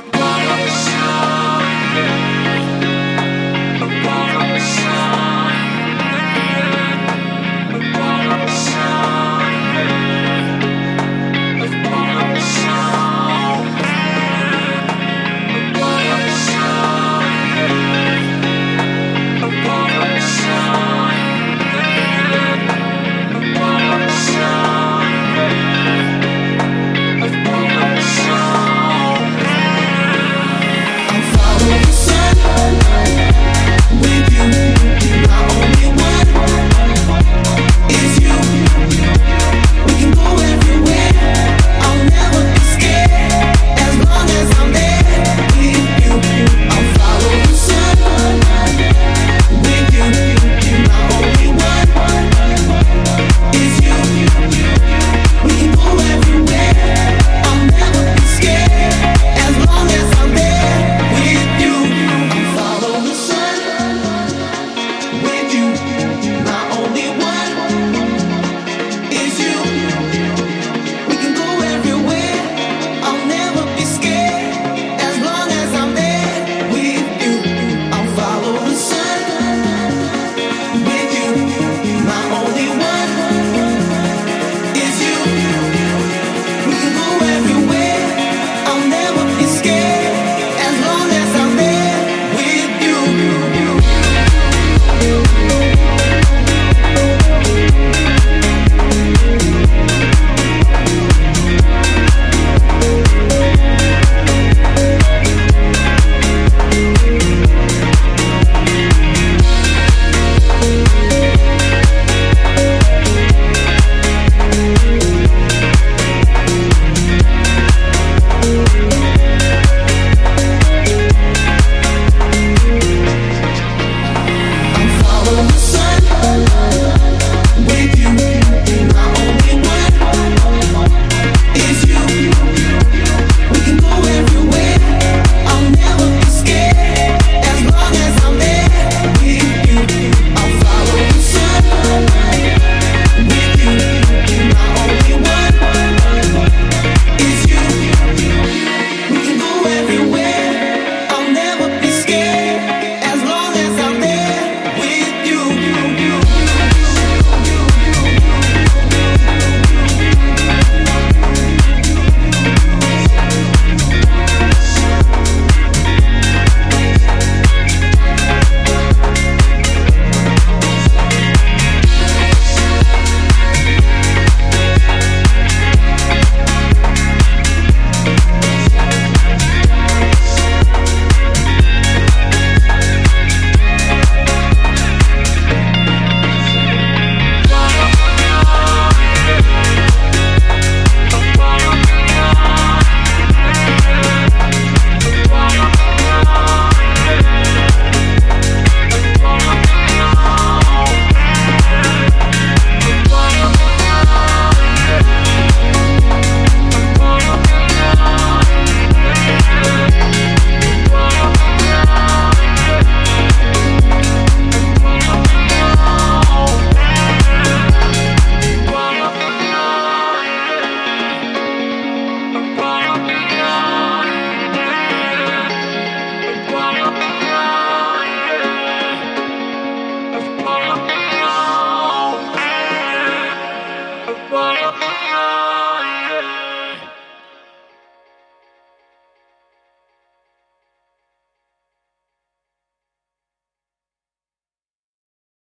Bye.